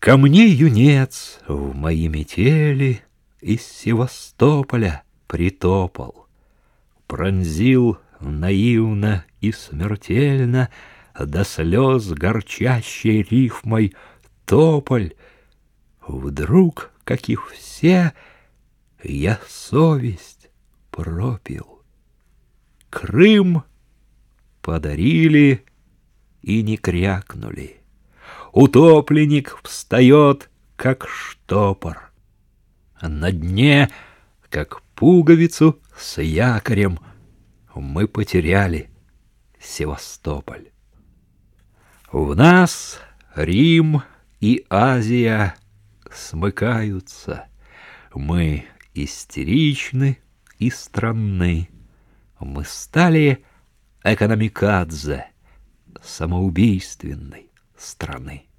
Ко мне юнец в мои метели Из Севастополя притопал, Пронзил наивно и смертельно До слез горчащей рифмой тополь. Вдруг, как и все, я совесть пропил. Крым подарили и не крякнули утопленник встает, как штопор. На дне, как пуговицу с якорем, мы потеряли Севастополь. В нас Рим и Азия смыкаются. Мы истеричны и странны. Мы стали экономикадзе, самоубийственной страны.